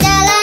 चला